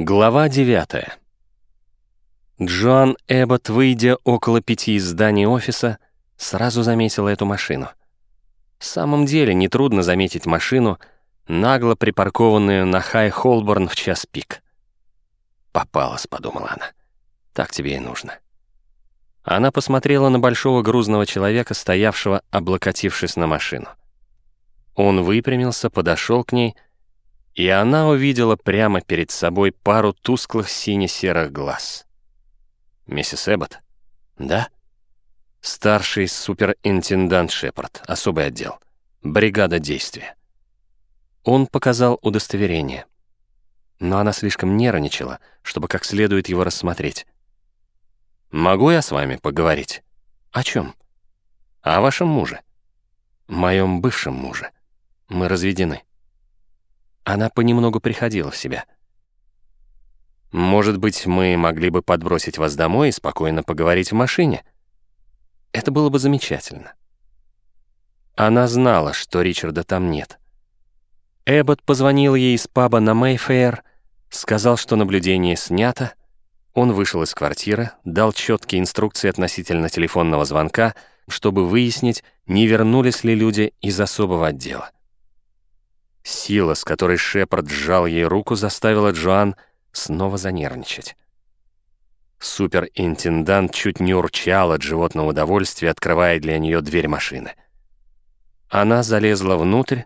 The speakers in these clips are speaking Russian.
Глава 9. Джоан Эббот, выйдя около пяти из здания офиса, сразу заметила эту машину. В самом деле, нетрудно заметить машину, нагло припаркованную на Хай-Холборн в час пик. «Попалась», — подумала она. «Так тебе и нужно». Она посмотрела на большого грузного человека, стоявшего, облокотившись на машину. Он выпрямился, подошел к ней — и она увидела прямо перед собой пару тусклых сине-серых глаз. «Миссис Эббот?» «Да?» «Старший суперинтендант Шепард, особый отдел. Бригада действия». Он показал удостоверение. Но она слишком нервничала, чтобы как следует его рассмотреть. «Могу я с вами поговорить?» «О чем?» «О вашем муже». «Моем бывшем муже. Мы разведены». Она понемногу приходила в себя. «Может быть, мы могли бы подбросить вас домой и спокойно поговорить в машине?» Это было бы замечательно. Она знала, что Ричарда там нет. Эббот позвонил ей из паба на Мэйфэйр, сказал, что наблюдение снято. Он вышел из квартиры, дал четкие инструкции относительно телефонного звонка, чтобы выяснить, не вернулись ли люди из особого отдела. Сила, с которой Шепард сжал ей руку, заставила Джоан снова занервничать. Суперинтендант чуть не урчал от животного удовольствия, открывая для нее дверь машины. Она залезла внутрь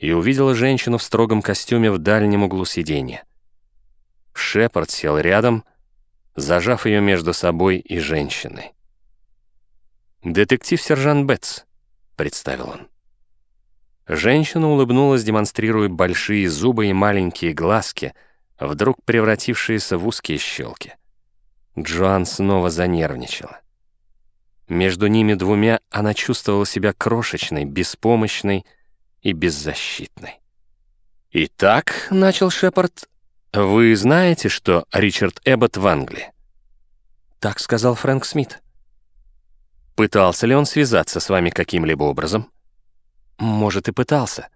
и увидела женщину в строгом костюме в дальнем углу сиденья. Шепард сел рядом, зажав ее между собой и женщиной. «Детектив-сержант Бетс», — представил он. Женщина улыбнулась, демонстрируя большие зубы и маленькие глазки, вдруг превратившиеся в узкие щелки. Джоан снова занервничала. Между ними двумя она чувствовала себя крошечной, беспомощной и беззащитной. «Итак», — начал Шепард, — «вы знаете, что Ричард Эббот в Англии?» Так сказал Фрэнк Смит. «Пытался ли он связаться с вами каким-либо образом?» Может, и пытался,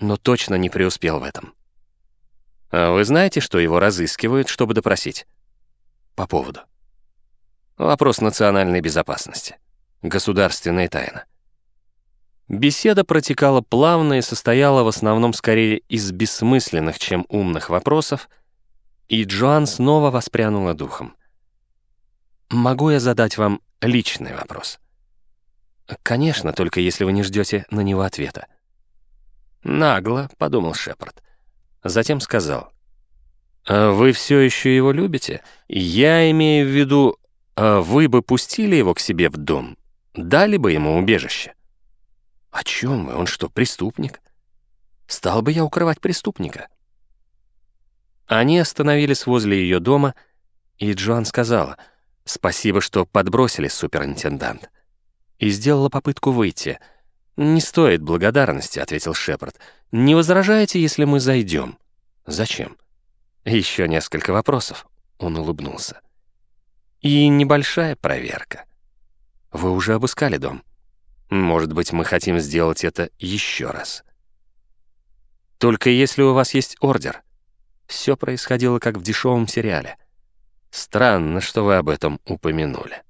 но точно не преуспел в этом. А вы знаете, что его разыскивают, чтобы допросить? По поводу. Вопрос национальной безопасности. Государственная тайна. Беседа протекала плавно и состояла в основном скорее из бессмысленных, чем умных вопросов, и Джоан снова воспрянула духом. «Могу я задать вам личный вопрос?» «Конечно, только если вы не ждете на него ответа». «Нагло», — подумал Шепард. Затем сказал. «А «Вы все еще его любите? Я имею в виду, а вы бы пустили его к себе в дом? Дали бы ему убежище?» «О чем вы? Он что, преступник? Стал бы я укрывать преступника?» Они остановились возле ее дома, и Джоан сказала, «Спасибо, что подбросили, суперинтендант» и сделала попытку выйти. «Не стоит благодарности», — ответил Шепард. «Не возражаете, если мы зайдем?» «Зачем?» «Еще несколько вопросов», — он улыбнулся. «И небольшая проверка. Вы уже обыскали дом. Может быть, мы хотим сделать это еще раз. Только если у вас есть ордер. Все происходило как в дешевом сериале. Странно, что вы об этом упомянули».